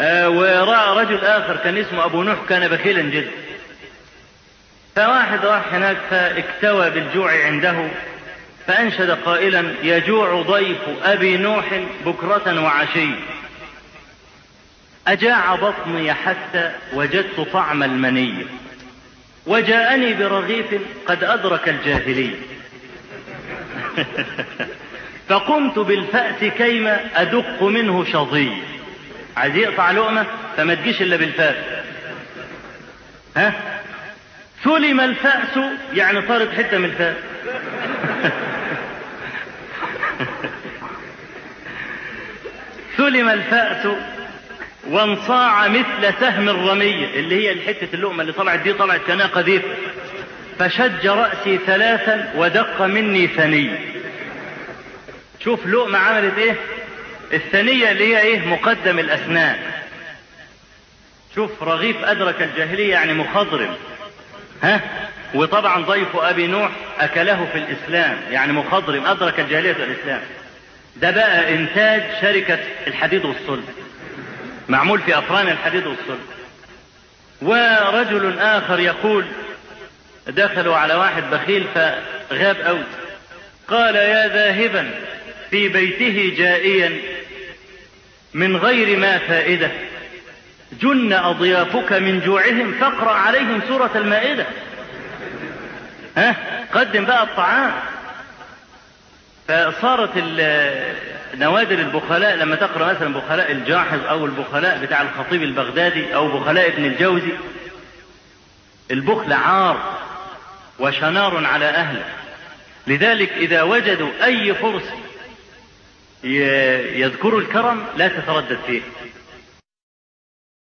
آه ورأى رجل آخر كان اسمه أبو نوح كان بخيلا جدا. فواحد راح هناك فاكتوى بالجوع عنده فأنشد قائلا يجوع ضيف أبي نوح بكرة وعشي. أجاع بطني حتى وجدت طعم المني. وجاءني برغيف قد أدرك الجاهلية فقمت بالفأس كيما أدق منه شظي. عايز يقطع لقمة فما تجيش إلا بالفأس. ها؟ ثلم الفأس يعني طارت حتة من الفأس. ثلم الفأس وانصاع مثل سهم الرمية اللي هي الحتة اللقمة اللي طلعت دي طلعت كانها قذيفة. فشج رأسي ثلاثا ودق مني ثني. شوف لقمة عملت إيه؟ الثنية اللي هي إيه؟ مقدم الأسنان شوف رغيف أدرك الجاهلية يعني مخضرم. ها؟ وطبعا ضيف أبي نوح أكله في الإسلام يعني مخضرم أدرك الجاهلية في الإسلام. ده بقى إنتاج شركة الحديد والصلب. معمول في أفران الحديد والصلب. ورجل آخر يقول دخلوا على واحد بخيل فغاب أوي. قال يا ذاهبا في بيته جائيا من غير ما فائدة. جن أضيافك من جوعهم فاقرأ عليهم سورة المائدة. ها؟ قدم بقى الطعام. فصارت نوادر البخلاء لما تقرأ مثلا بخلاء الجاحظ أو البخلاء بتاع الخطيب البغدادي أو بخلاء ابن الجوزي البخل عار وشنار على أهله. لذلك إذا وجدوا أي فرصة يذكروا الكرم لا تتردد فيه.